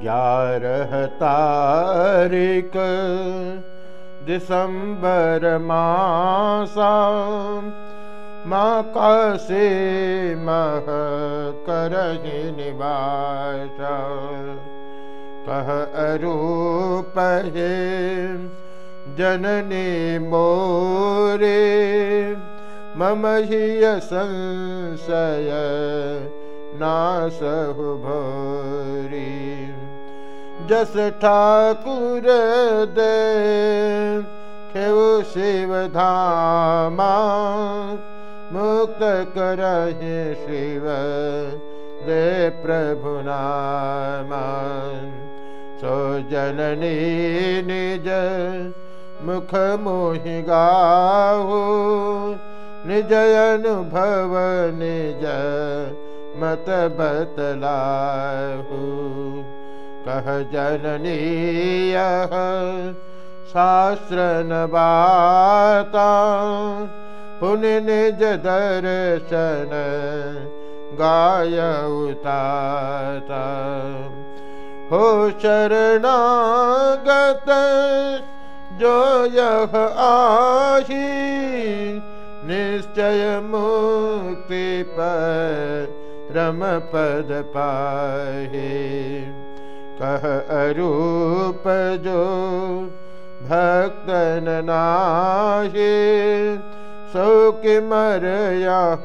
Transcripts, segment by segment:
ग्यारह तारीख दिसंबर मासा माँ मह करहि निवास। कह अरूप हे जननी मोरे मम संशय नासहु भोरी जस ठाकुर दे शिव धामा, मुक्त करहि शिव दे प्रभु नामा। सो जननी निज मुख मोहि गाहु, निज अनुभव निज मत बतलाहु। कह जननी यह शास्त्र नबाता पुण्य निज दर्शन गाय उताता। हो शरणागत जो यह आही, निश्चय मुक्ति पर रम पद पाहे। कह अरूप जो भक्तन नाहे सौ के मर यह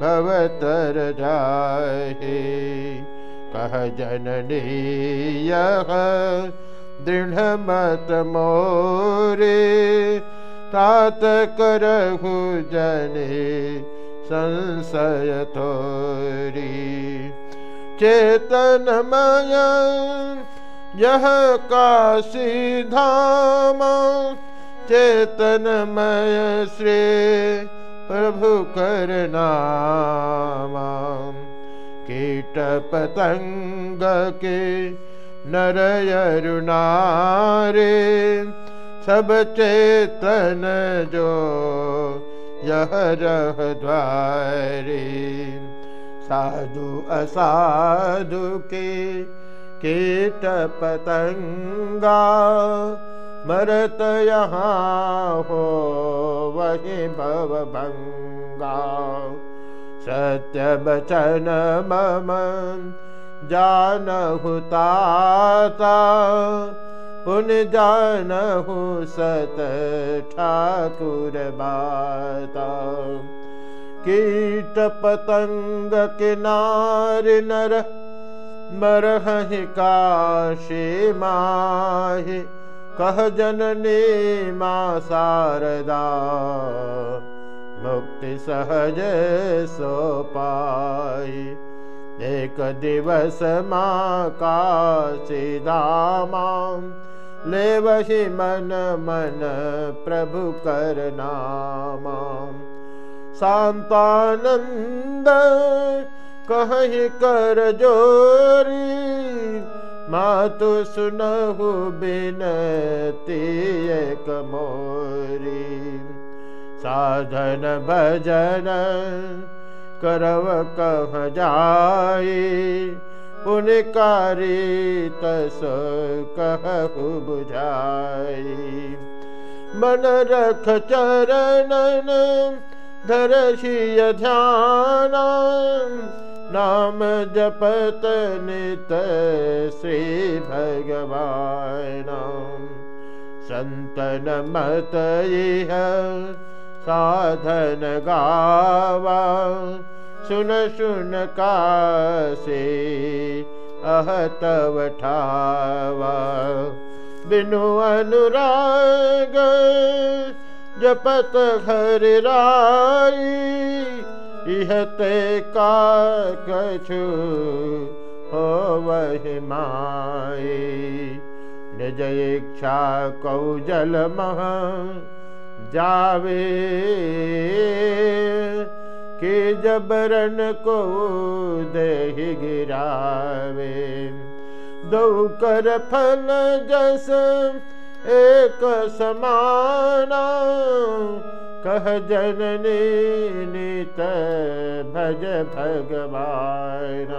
भवतर जाहे। कह जननी यह दृढ़ मत मोरे, तात करहु जने संशय थोरी चेतनमय यह काशी धाम। चेतनमय श्री प्रभु करनामा कीट पतंग के नरयरुणारे सब चेतन जो यह रह द्वारे। साधु असाधु के कीट पतंगा मरत यहाँ हो वही भव भंगा सत्य बचन मम जानहुताता पुन जानहु सत ठाकुर बाता कीट पतंग किनार नर मरहि काशी माहि, कह जननी माँ शारदा। मुक्ति सहज सो पाई एक दिवस माँ काशी दामा ले वही मन मन प्रभु कर नामा। शांतानंद, कहीं कर जोरी, मातु सुनहु बिनती एक मोरी। साधन भजन करव कह जाई पुनकारी तस कहु बुझाई। मन रख चरणन धरशिय ध्यान नाम श्री भगवान। संतन मत साधन गावा। सुन कासे अहतव ठावा। बिनु अनुराग जपत घर राई इहते का कछु हो वही माई निज इच्छा कौजल मह जावे कि जबरन को दे गिरावे। दो कर फल जस एक समाना, कह जननी नित भज भगवान।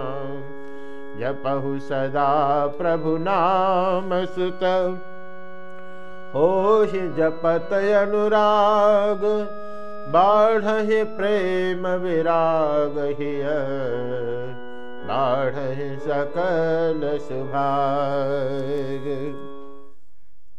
जपहु सदा प्रभु नाम सुत। हो जपत अनुराग बाढ़ प्रेम विराग बाढ़ सकल सुभाग।